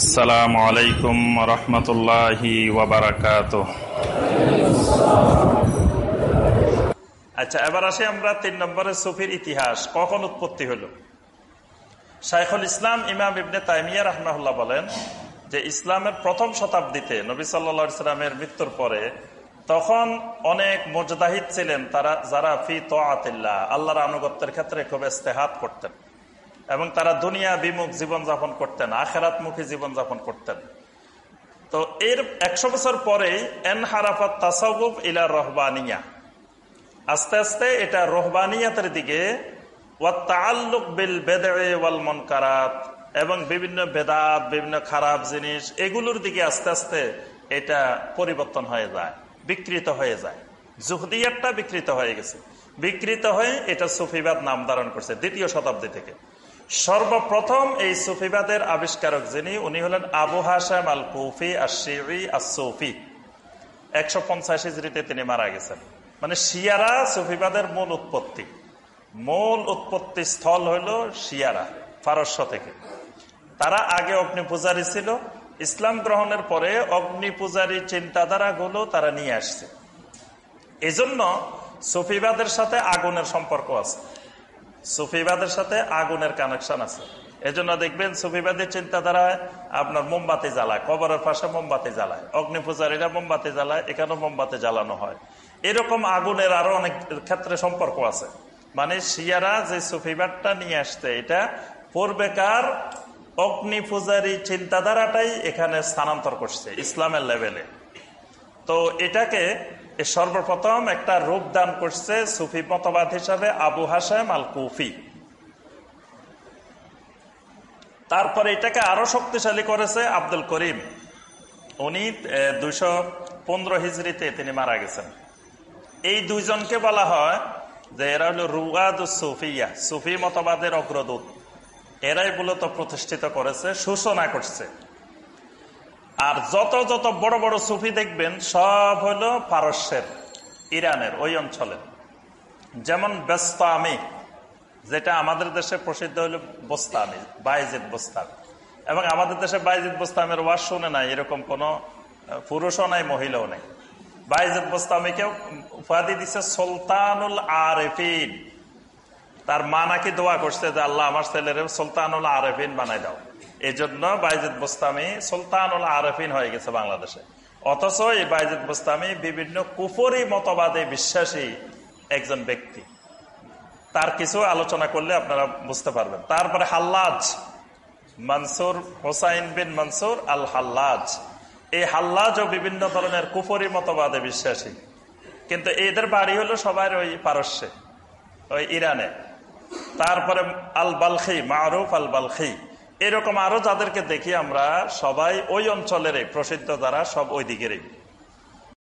আসসালামু আচ্ছা এবার আসি আমরা তিন নম্বরের সুফির ইতিহাস, কখন উৎপত্তি শাইখুল ইসলাম ইমাম ইবনে তাইমিয়া রহমাহুল্লাহ বলেন যে ইসলামের প্রথম শতাব্দীতে নবী সাল্লা ইসলামের মৃত্যুর পরে তখন অনেক মোজদাহিদ ছিলেন তারা, যারা ফি তোয়াতিল্লাহ, আল্লাহর আনুগত্যের ক্ষেত্রে খুব ইস্তেহাত করতেন। এবং তারা দুনিয়া বিমুখ জীবনযাপন করতেন আখেরাত আখেরাতমুখী জীবনযাপন করতেন। তো এর একশো বছর পরে এন হারাফাত তাসাউব ইলা রহবানিয়া। আস্তে আস্তে এটা রহবানিয়াতের দিকে বিল বেদে ওয়াল মনকারাত এবং বিভিন্ন বেদাত, বিভিন্ন খারাপ জিনিস, এগুলোর দিকে আস্তে আস্তে এটা পরিবর্তন হয়ে যায়, বিকৃত হয়ে যায়। জুহদিয়ারটা বিকৃত হয়ে গেছে। বিকৃত হয়ে এটা সুফিবাদ নাম ধারণ করছে, দ্বিতীয় শতাব্দী থেকে। সর্বপ্রথম এই সুফিবাদের আবিষ্কারক যিনি, উনি হলেন আবু হাসাম আল কুফি আশিরি আসৌফি একশো পঞ্চাশ হিজড়িতে তিনি মারা গেছেন। মানে শিয়ারা সুফিবাদের মূল উৎপত্তি। মূল উৎপত্তি স্থল হইল শিয়ারা, ফারস্য থেকে। তারা আগে অগ্নি পূজারী ছিল। ইসলাম গ্রহণের পরে অগ্নি পূজারী চিন্তাধারা গুলো তারা নিয়ে আসছে। এজন্য সুফিবাদের সাথে আগুনের সম্পর্ক আছে। সুফিবাদের সাথে আগুনের কানেকশন আছে। এজন্য দেখবেন সুফিবাদের চিন্তাধারায় আপনার মোমবাতি জ্বালায়, কবরের পাশে মোমবাতি জ্বালায়, অগ্নি পূজারীরা মোমবাতি জ্বালায়, এখানেও মোমবাতি জ্বালানো হয়। এরকম আগুনের আরও অনেক ক্ষেত্রে সম্পর্ক আছে। মানে শিয়ারা যে সুফিবাদটা নিয়ে আসছে, এটা পূর্বেকার অগ্নি পূজারী চিন্তাধারাটাই এখানে স্থানান্তর করছে, ইসলামের লেভেলে তো এটাকে সর্বপ্রথম একটা রূপ দান করছে সুফি মতবাদ হিসাবে আবু হাসাম আল কুফি তারপরে এটাকে আরও শক্তিশালী করেছে আব্দুল করিম। উনি দুইশো পনেরো হিজড়িতে তিনি মারা গেছেন। এই দুইজনকে বলা হয় যে এরা হলো রুয়াদ সুফিয়া, সুফি মতবাদের অগ্রদূত। এরাই মূলত প্রতিষ্ঠিত করেছে, সূচনা করছে। আর যত যত বড় বড় সুফি দেখবেন, সব হলো পারস্যের, ইরানের, ওই অঞ্চলের। যেমন বেস্তামি, যেটা আমাদের দেশে প্রসিদ্ধ হলো বোস্তামি, বাইজিদ বোস্তামি। এবং আমাদের দেশে বাইজিদ বোস্তামের ওয়াজ শুনে নাই, এরকম কোন পুরুষও নাই, মহিলাও নাই। বাইজিদ বোস্তামিকে উপাধি দিচ্ছে সুলতানুল আরেফিন। তার মা নাকি দোয়া করছে যে, আল্লাহ আমার ছেলের সুলতানুল আরেফিন বানাই দাও। এই জন্য বাইজিদ বোস্তামি সুলতানুল আরফিন হয়ে গেছে বাংলাদেশে। অথচ এই বাইজিদ বোস্তামি বিভিন্ন কুফরি মতবাদে বিশ্বাসী একজন ব্যক্তি। তার কিছু আলোচনা করলে আপনারা বুঝতে পারবেন। তারপরে হাল্লাজ, মানসুর হোসাইন বিন মনসুর আল হাল্লাজ এই হাল্লাজও বিভিন্ন ধরনের কুফরি মতবাদে বিশ্বাসী। কিন্তু এদের বাড়ি হলো সবার ওই পারস্যে, ওই ইরানে। তারপরে আল বালখি মারুফ আল বালখি এরকম আরও যাদেরকে দেখি আমরা সবাই ওই অঞ্চলের প্রসিদ্ধ যারা সব ওই দিকেরই।